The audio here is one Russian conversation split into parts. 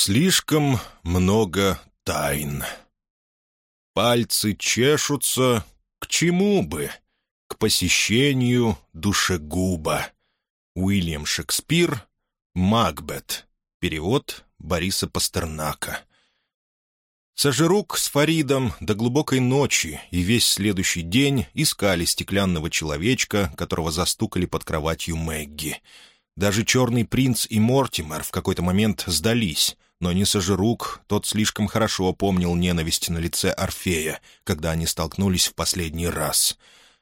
Слишком много тайн. Пальцы чешутся, к чему бы? К посещению душегуба. Уильям Шекспир, Макбет. Перевод Бориса Пастернака. Сажирук с Фаридом до глубокой ночи и весь следующий день искали стеклянного человечка, которого застукали под кроватью Мэгги — даже Черный принц и Мортимер в какой-то момент сдались, но не Сожирук, тот слишком хорошо помнил ненависть на лице Орфея, когда они столкнулись в последний раз.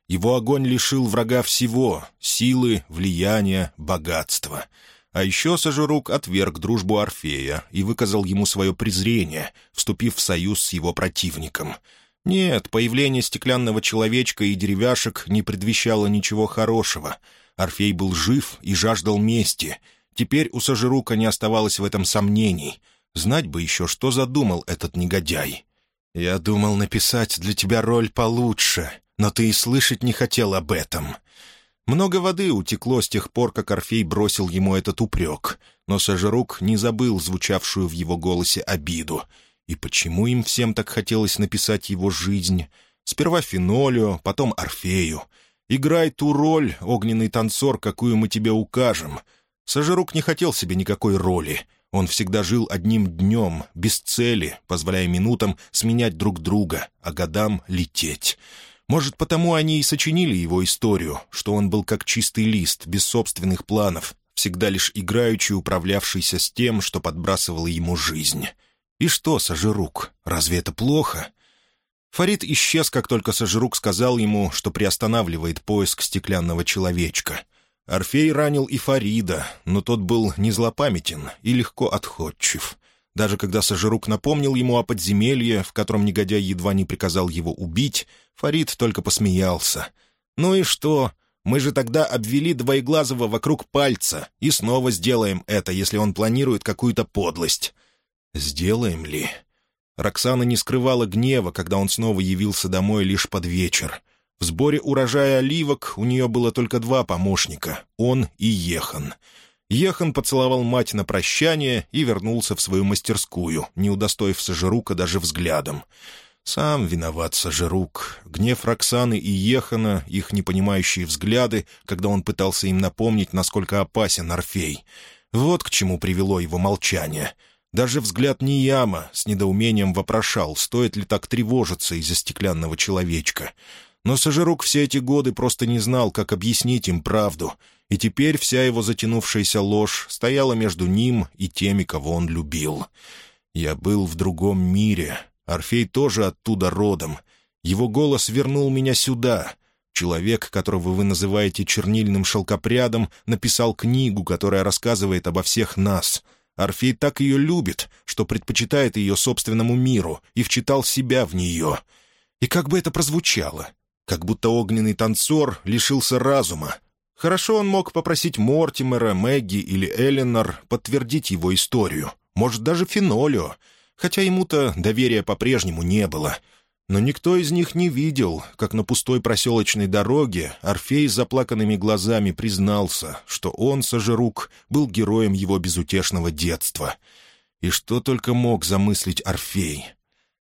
Его огонь лишил врага всего — силы, влияния, богатства. А еще Сожирук отверг дружбу Орфея и выказал ему свое презрение, вступив в союз с его противником — нет, появление стеклянного человечка и деревяшек не предвещало ничего хорошего — Орфей был жив и жаждал мести. Теперь у Сажирука не оставалось в этом сомнений. Знать бы еще, что задумал этот негодяй. «Я думал написать для тебя роль получше, но ты и слышать не хотел об этом». Много воды утекло с тех пор, как Орфей бросил ему этот упрек, но Сажирук не забыл звучавшую в его голосе обиду. И почему им всем так хотелось написать его жизнь? Сперва Фенолио, потом Орфею — Играй ту роль, огненный танцор, какую мы тебе укажем». Сажирук не хотел себе никакой роли. Он всегда жил одним днем, без цели, позволяя минутам сменять друг друга, а годам лететь. Может, потому они и сочинили его историю, что он был как чистый лист, без собственных планов, всегда лишь играючи управлявшийся с тем, что подбрасывало ему жизнь. И что, Сажирук, разве это плохо? Фарид исчез, как только Сажирук сказал ему, что приостанавливает поиск стеклянного человечка. Орфей ранил и Фарида, но тот был не злопамятен и легко отходчив. Даже когда Сажирук напомнил ему о подземелье, в котором негодяй едва не приказал его убить, Фарид только посмеялся. «Ну и что? Мы же тогда обвели Двоеглазого вокруг пальца и снова сделаем это, если он планирует какую-то подлость». «Сделаем ли?» Роксана не скрывала гнева, когда он снова явился домой лишь под вечер. В сборе урожая оливок у нее было только два помощника — он и Ехан. Ехан поцеловал мать на прощание и вернулся в свою мастерскую, не удостоив Сажирука даже взглядом. Сам виноват Сажирук. Гнев Роксаны и Ехана, их непонимающие взгляды, когда он пытался им напомнить, насколько опасен Орфей. Вот к чему привело его молчание — даже взгляд Нияма с недоумением вопрошал, стоит ли так тревожиться из-за стеклянного человечка. Но Сажирук все эти годы просто не знал, как объяснить им правду, и теперь вся его затянувшаяся ложь стояла между ним и теми, кого он любил. «Я был в другом мире. Орфей тоже оттуда родом. Его голос вернул меня сюда». Человек, которого вы называете чернильным шелкопрядом, написал книгу, которая рассказывает обо всех нас — Орфей так ее любит, что предпочитает ее собственному миру и вчитал себя в нее. И как бы это прозвучало? Как будто огненный танцор лишился разума. Хорошо он мог попросить Мортимера, Мэгги или Эленор подтвердить его историю. Может, даже Фенолио. Хотя ему-то доверия по-прежнему не было — но никто из них не видел, как на пустой проселочной дороге Орфей с заплаканными глазами признался, что он, Сажирук, был героем его безутешного детства. И что только мог замыслить Орфей.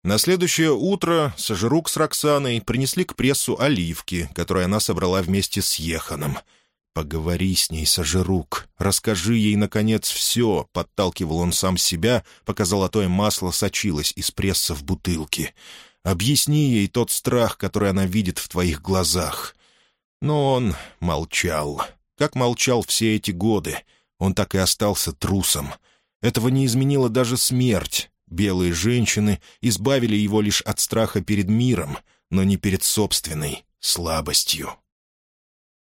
На следующее утро Сажирук с Роксаной принесли к прессу оливки, которые она собрала вместе с Еханом. «Поговори с ней, Сажирук, расскажи ей, наконец, все», — подталкивал он сам себя, пока золотое масло сочилось из пресса в бутылке. Объясни ей тот страх, который она видит в твоих глазах». Но он молчал. Как молчал все эти годы. Он так и остался трусом. Этого не изменила даже смерть. Белые женщины избавили его лишь от страха перед миром, но не перед собственной слабостью.